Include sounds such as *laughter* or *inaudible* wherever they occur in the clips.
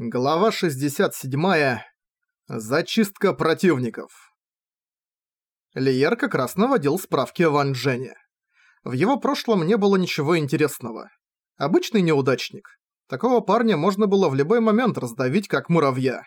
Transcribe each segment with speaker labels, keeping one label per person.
Speaker 1: Глава 67. Зачистка противников. Лиер как раз наводил справки о Ван Джене. В его прошлом не было ничего интересного. Обычный неудачник. Такого парня можно было в любой момент раздавить как муравья.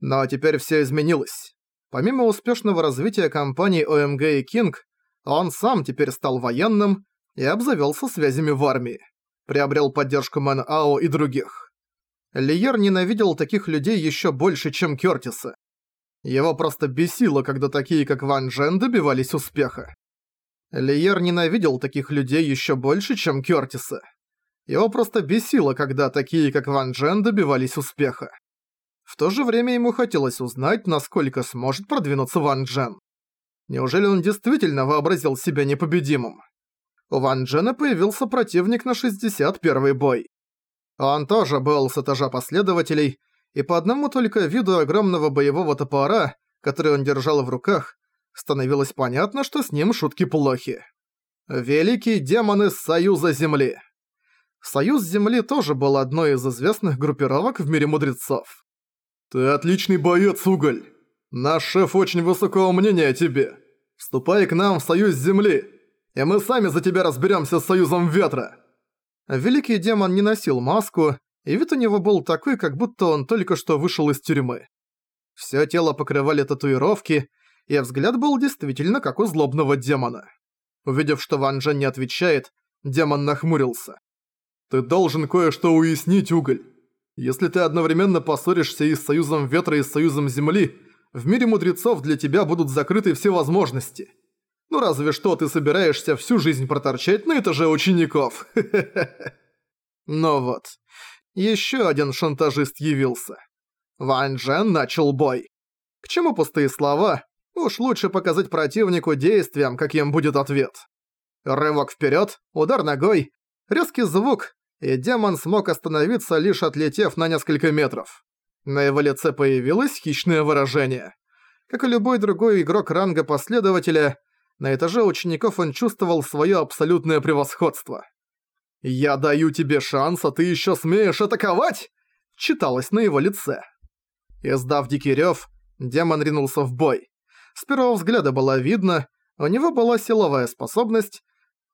Speaker 1: Но теперь все изменилось. Помимо успешного развития компаний ОМГ и Кинг, он сам теперь стал военным и обзавелся связями в армии. Приобрел поддержку Мэн Ао и других. Лиер ненавидел таких людей еще больше, чем Кёртиса. Его просто бесило, когда такие, как Ван Джен, добивались успеха. Лиер ненавидел таких людей еще больше, чем Кёртиса. Его просто бесило, когда такие, как Ван Джен, добивались успеха. В то же время ему хотелось узнать, насколько сможет продвинуться Ван Джен. Неужели он действительно вообразил себя непобедимым? У Ван Джена появился противник на 61-й бой. Он тоже был с этажа последователей, и по одному только виду огромного боевого топора, который он держал в руках, становилось понятно, что с ним шутки плохи. Великий демон из Союза Земли. Союз Земли тоже был одной из известных группировок в мире мудрецов.
Speaker 2: «Ты отличный боец, Уголь! Наш шеф очень высокого мнения о тебе. Вступай к нам в Союз Земли, и мы сами за тебя разберемся с Союзом Ветра!»
Speaker 1: Великий демон не носил маску, и вид у него был такой, как будто он только что вышел из тюрьмы. Всё тело покрывали татуировки, и взгляд был действительно как у злобного демона. Увидев, что Ван Джен не отвечает, демон нахмурился.
Speaker 2: «Ты должен кое-что уяснить, Уголь. Если ты одновременно поссоришься и с Союзом Ветра, и с Союзом Земли, в мире мудрецов для тебя будут закрыты все возможности. Ну разве что ты собираешься всю жизнь проторчать на этаже учеников. *laughs*
Speaker 1: Ну вот, еще один шантажист явился. Ван Джен начал бой. К чему пустые слова? Уж лучше показать противнику действиям, каким будет ответ. Рывок вперед, удар ногой, резкий звук, и демон смог остановиться, лишь отлетев на несколько метров. На его лице появилось хищное выражение. Как и любой другой игрок ранга последователя, на этаже учеников он чувствовал свое абсолютное превосходство. «Я даю тебе шанс, а ты еще смеешь атаковать?» читалось на его лице. Издав дикий рёв, демон ринулся в бой. С первого взгляда было видно, у него была силовая способность,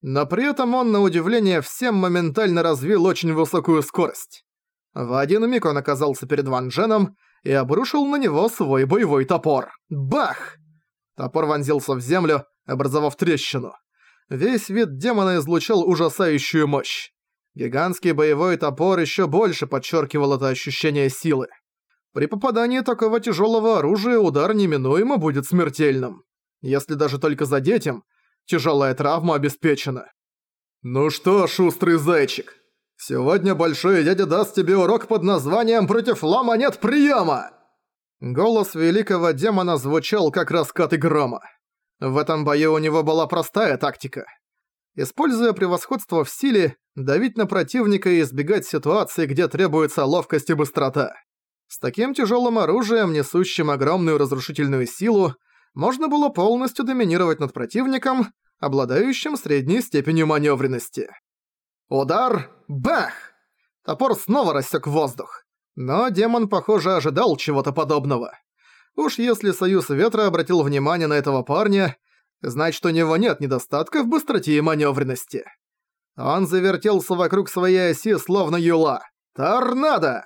Speaker 1: но при этом он, на удивление, всем моментально развил очень высокую скорость. В один миг он оказался перед Ван Дженом и обрушил на него свой боевой топор. Бах! Топор вонзился в землю, образовав трещину. Весь вид демона излучал ужасающую мощь. Гигантский боевой топор еще больше подчеркивал это ощущение силы. При попадании такого тяжелого оружия удар неминуемо будет смертельным. Если даже только задеть им, тяжелая травма обеспечена.
Speaker 2: «Ну что, шустрый зайчик, сегодня Большой Дядя даст тебе урок под названием «Против лама нет приема!»
Speaker 1: Голос великого демона звучал как раскаты грома. В этом бою у него была простая тактика. Используя превосходство в силе, давить на противника и избегать ситуации, где требуется ловкость и быстрота. С таким тяжелым оружием, несущим огромную разрушительную силу, можно было полностью доминировать над противником, обладающим средней степенью маневренности. Удар! Бах! Топор снова рассек воздух. Но демон, похоже, ожидал чего-то подобного. Уж если Союз Ветра обратил внимание на этого парня, значит у него нет недостатка в быстроте и маневренности. Он завертелся вокруг своей оси, словно юла. Торнадо!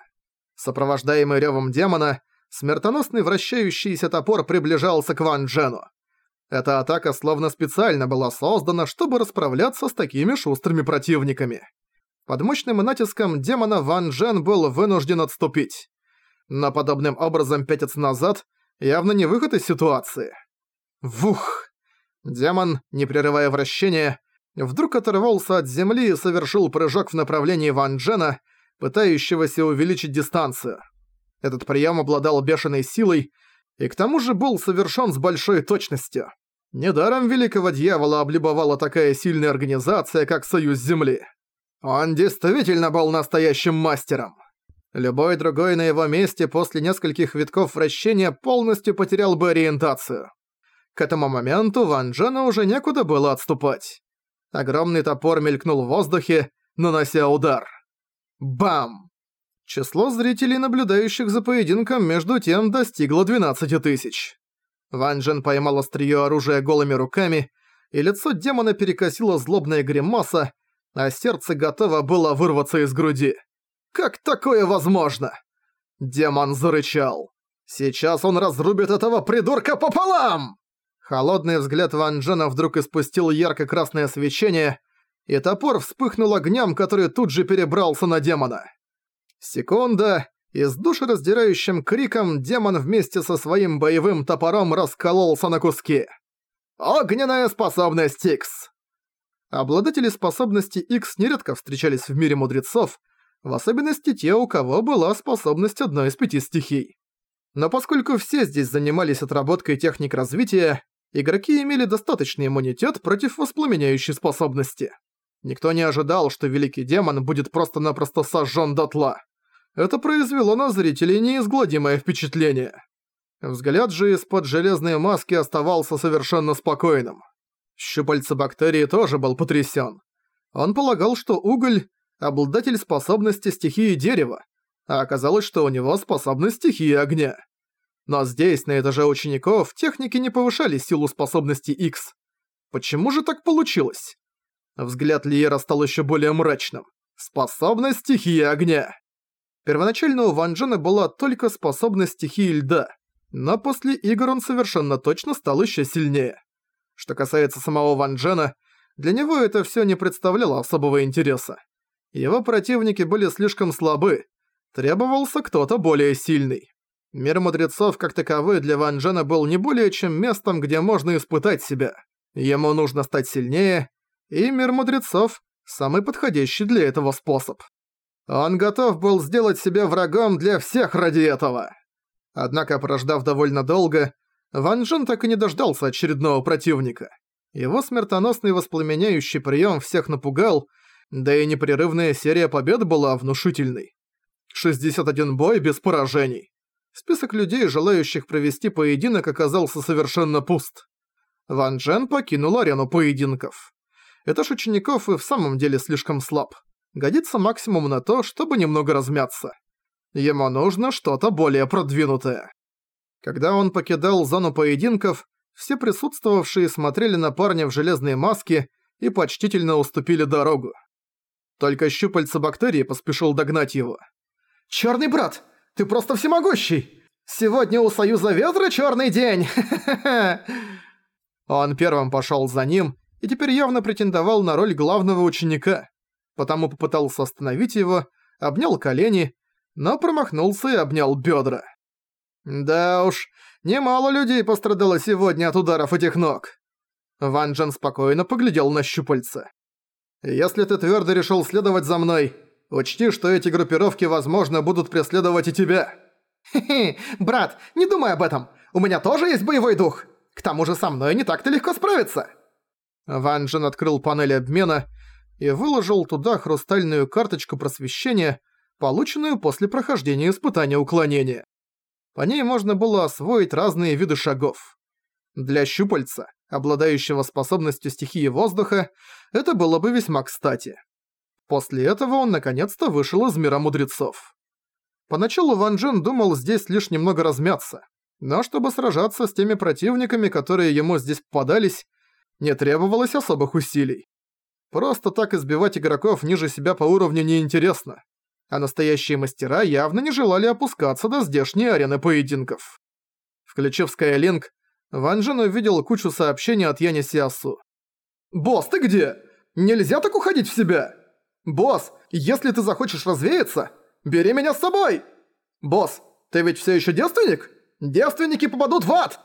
Speaker 1: Сопровождаемый ревом демона, смертоносный вращающийся топор приближался к Ван Джену. Эта атака словно специально была создана, чтобы расправляться с такими шустрыми противниками. Под мощным натиском демона Ван Джен был вынужден отступить. Но подобным образом пятиться назад явно не выход из ситуации. Вух! Демон, не прерывая вращения, вдруг оторвался от земли и совершил прыжок в направлении Ван Джена, пытающегося увеличить дистанцию. Этот прием обладал бешеной силой и к тому же был совершен с большой точностью. Недаром великого дьявола облюбовала такая сильная организация, как Союз Земли. Он действительно был настоящим мастером. Любой другой на его месте после нескольких витков вращения полностью потерял бы ориентацию. К этому моменту Ван Джену уже некуда было отступать. Огромный топор мелькнул в воздухе, нанося удар. Бам! Число зрителей, наблюдающих за поединком, между тем достигло 12 тысяч. Ван Джен поймал острие оружия голыми руками, и лицо демона перекосило злобная гримаса, а сердце готово было вырваться из груди. «Как такое возможно?» Демон зарычал. «Сейчас он разрубит этого придурка пополам!» Холодный взгляд Ван Джена вдруг испустил ярко-красное свечение, и топор вспыхнул огнем, который тут же перебрался на демона. Секунда, и с душераздирающим криком демон вместе со своим боевым топором раскололся на куски. Огненная способность X. Обладатели способности X нередко встречались в мире мудрецов, в особенности те, у кого была способность одной из пяти стихий. Но поскольку все здесь занимались отработкой техник развития, игроки имели достаточный иммунитет против воспламеняющей способности. Никто не ожидал, что Великий Демон будет просто-напросто сожжён дотла. Это произвело на зрителей неизгладимое впечатление. Взгляд же из-под железной маски оставался совершенно спокойным. Щупальца бактерии тоже был потрясен. Он полагал, что уголь – обладатель способности стихии дерева, а оказалось, что у него способность стихии огня. Но здесь, на этаже учеников, техники не повышали силу способности X. Почему же так получилось? Взгляд Лиера стал еще более мрачным. Способность стихии огня. Первоначально у Ван Джена была только способность стихии льда, но после игр он совершенно точно стал еще сильнее. Что касается самого Ван Джена, для него это все не представляло особого интереса. Его противники были слишком слабы, требовался кто-то более сильный. Мир мудрецов как таковой для Ван Джена был не более чем местом, где можно испытать себя. Ему нужно стать сильнее, и мир мудрецов – самый подходящий для этого способ. Он готов был сделать себя врагом для всех ради этого. Однако, прождав довольно долго, Ван Джен так и не дождался очередного противника. Его смертоносный воспламеняющий прием всех напугал, да и непрерывная серия побед была внушительной. 61 бой без поражений. Список людей, желающих провести поединок, оказался совершенно пуст. Ван Джен покинул арену поединков. Этаж учеников и в самом деле слишком слаб. Годится максимум на то, чтобы немного размяться. Ему нужно что-то более продвинутое. Когда он покидал зону поединков, все присутствовавшие смотрели на парня в железной маске и почтительно уступили дорогу. Только щупальца бактерии поспешил догнать его. «Чёрный брат, ты просто всемогущий! Сегодня у Союза Ветра чёрный день! Он первым пошёл за ним и теперь явно претендовал на роль главного ученика, потому попытался остановить его, обнял колени но промахнулся и обнял бедра. Да уж, немало людей пострадало сегодня от ударов этих ног. Ван Джен спокойно поглядел на щупальца. «Если ты твердо решил следовать за мной, учти, что эти группировки, возможно, будут преследовать и тебя». «Хе-хе, брат, не думай об этом. У меня тоже есть боевой дух. К тому же со мной не так-то легко справиться». Ван Джен открыл панель обмена и выложил туда хрустальную карточку просвещения, полученную после прохождения испытания уклонения. По ней можно было освоить разные виды шагов. Для щупальца, обладающего способностью стихии воздуха, это было бы весьма кстати. После этого он наконец-то вышел из мира мудрецов. Поначалу Ван Джен думал здесь лишь немного размяться, но чтобы сражаться с теми противниками, которые ему здесь попадались, не требовалось особых усилий. Просто так избивать игроков ниже себя по уровню неинтересно а настоящие мастера явно не желали опускаться до здешней арены поединков. Включив Skylink, Ван Джен увидел кучу сообщений от Яни Сиасу. «Босс, ты где? Нельзя так уходить в себя! Босс, если ты захочешь развеяться, бери меня с собой! Босс, ты ведь все еще девственник? Девственники попадут в ад!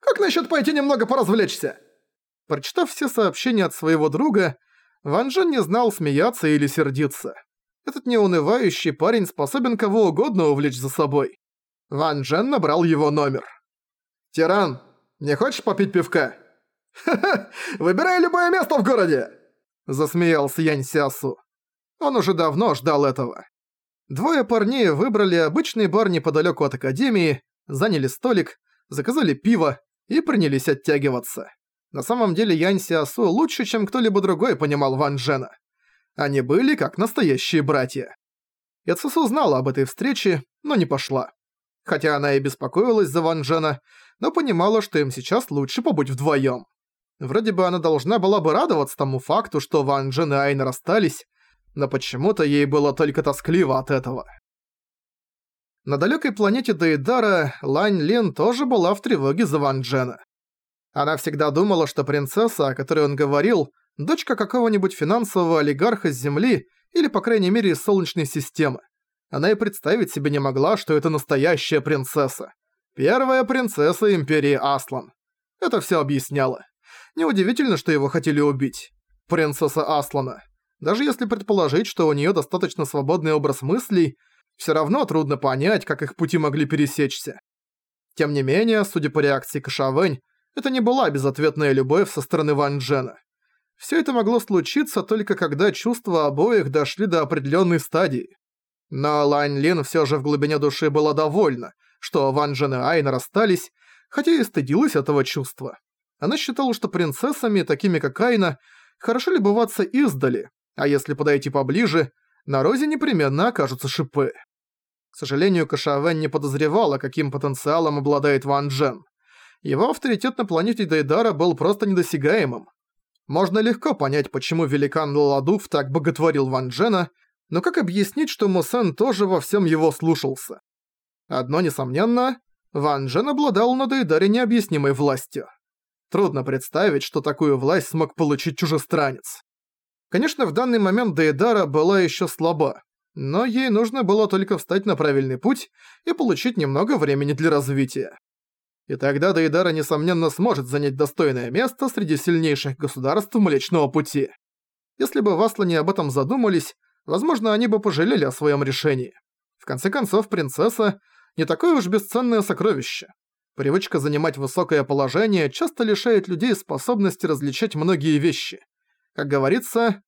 Speaker 1: Как насчет пойти немного поразвлечься?» Прочитав все сообщения от своего друга, Ван Джен не знал, смеяться или сердиться. Этот неунывающий парень способен кого угодно увлечь за собой. Ван Джен набрал его номер. «Тиран, не хочешь попить пивка?» «Ха-ха, выбирай любое место в городе!» Засмеялся Янь Сясу. Он уже давно ждал этого. Двое парней выбрали обычный бар неподалеку от Академии, заняли столик, заказали пиво и принялись оттягиваться. На самом деле Янь Сиасу лучше, чем кто-либо другой понимал Ван Джена. Они были как настоящие братья. Яцесу знала об этой встрече, но не пошла. Хотя она и беспокоилась за Ван Джена, но понимала, что им сейчас лучше побыть вдвоем. Вроде бы она должна была бы радоваться тому факту, что Ван Джен и Айн расстались, но почему-то ей было только тоскливо от этого. На далекой планете Дейдара Лань Лин тоже была в тревоге за Ван Джена. Она всегда думала, что принцесса, о которой он говорил, дочка какого-нибудь финансового олигарха с Земли или, по крайней мере, из Солнечной системы. Она и представить себе не могла, что это настоящая принцесса. Первая принцесса Империи Аслан. Это все объясняло. Неудивительно, что его хотели убить. Принцесса Аслана. Даже если предположить, что у нее достаточно свободный образ мыслей, все равно трудно понять, как их пути могли пересечься. Тем не менее, судя по реакции Кашавэнь, это не была безответная любовь со стороны Ван Джена. Все это могло случиться только когда чувства обоих дошли до определенной стадии. Но Лань Лин все же в глубине души была довольна, что Ван Джен и Айн расстались, хотя и стыдилась этого чувства. Она считала, что принцессами, такими как Айна, хорошо любоваться издали, а если подойти поближе, на розе непременно окажутся шипы. К сожалению, Кашавен не подозревала, каким потенциалом обладает Ван Джен. Его авторитет на планете Дейдара был просто недосягаемым. Можно легко понять, почему великан Ладуф так боготворил Ван Джена, но как объяснить, что Мусен тоже во всем его слушался? Одно несомненно, Ван Джен обладал на Дейдаре необъяснимой властью. Трудно представить, что такую власть смог получить чужестранец. Конечно, в данный момент Дейдара была еще слаба, но ей нужно было только встать на правильный путь и получить немного времени для развития. И тогда Дейдара, несомненно, сможет занять достойное место среди сильнейших государств Млечного Пути. Если бы Васлане об этом задумались, возможно, они бы пожалели о своем решении. В конце концов, принцесса – не такое уж бесценное сокровище. Привычка занимать высокое положение часто лишает людей способности различать многие вещи. Как говорится,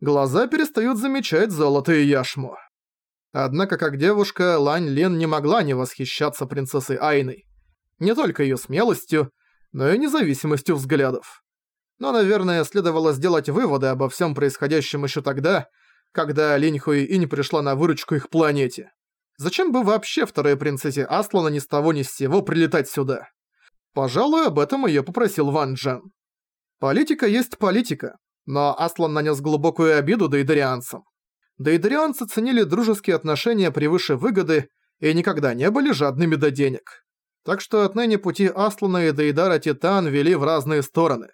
Speaker 1: глаза перестают замечать золото и яшму. Однако, как девушка, Лань Лен не могла не восхищаться принцессой Айной. Не только её смелостью, но и независимостью взглядов. Но, наверное, следовало сделать выводы обо всем происходящем еще тогда, когда Линь Хуи Инь пришла на выручку их планете. Зачем бы вообще второй принцессе Аслана ни с того ни с сего прилетать сюда? Пожалуй, об этом её попросил Ван Джен. Политика есть политика, но Аслан нанес глубокую обиду дейдарианцам. Дейдарианцы ценили дружеские отношения превыше выгоды и никогда не были жадными до денег. Так что отныне пути Аслана и Дейдара Титан вели в разные стороны.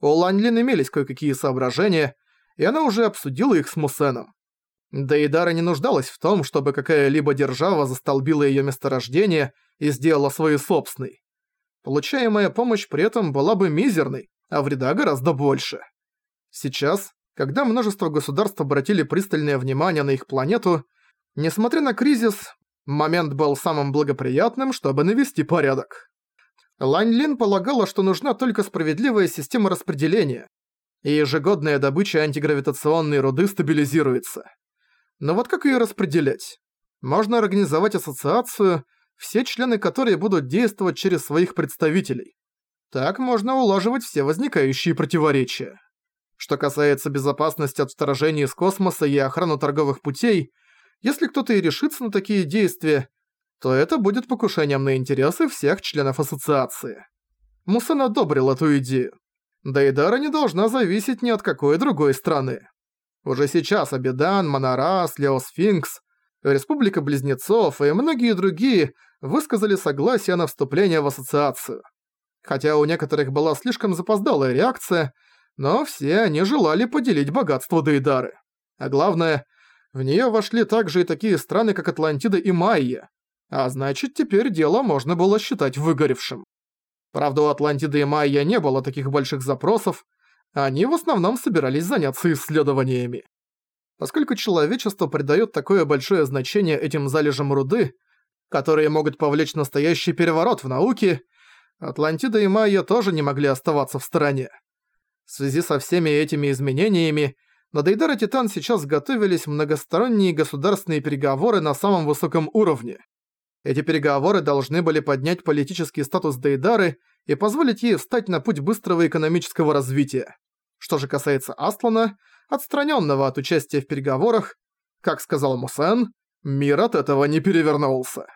Speaker 1: У Ланьлин имелись кое-какие соображения, и она уже обсудила их с Мусеном. Дейдара не нуждалась в том, чтобы какая-либо держава застолбила её месторождение и сделала свой собственный. Получаемая помощь при этом была бы мизерной, а вреда гораздо больше. Сейчас, когда множество государств обратили пристальное внимание на их планету, несмотря на кризис, Момент был самым благоприятным, чтобы навести порядок. Лань Лин полагала, что нужна только справедливая система распределения, и ежегодная добыча антигравитационной руды стабилизируется. Но вот как ее распределять? Можно организовать ассоциацию, все члены которой будут действовать через своих представителей. Так можно улаживать все возникающие противоречия. Что касается безопасности от вторжения из космоса и охрану торговых путей – если кто-то и решится на такие действия, то это будет покушением на интересы всех членов ассоциации. Мусан одобрил эту идею. Дейдара не должна зависеть ни от какой другой страны. Уже сейчас Абидан, Монорас, Леосфинкс, Республика Близнецов и многие другие высказали согласие на вступление в ассоциацию. Хотя у некоторых была слишком запоздалая реакция, но все они желали поделить богатство Дейдары. А главное, в нее вошли также и такие страны, как Атлантида и Майя. А значит, теперь дело можно было считать выгоревшим. Правда, у Атлантиды и Майя не было таких больших запросов, они в основном собирались заняться исследованиями. Поскольку человечество придает такое большое значение этим залежам руды, которые могут повлечь настоящий переворот в науке, Атлантида и Майя тоже не могли оставаться в стороне. В связи со всеми этими изменениями на Дейдар Титан сейчас готовились многосторонние государственные переговоры на самом высоком уровне. Эти переговоры должны были поднять политический статус Дейдары и позволить ей встать на путь быстрого экономического развития. Что же касается Аслана, отстраненного от участия в переговорах, Как сказал Мусен, мир от этого не перевернулся.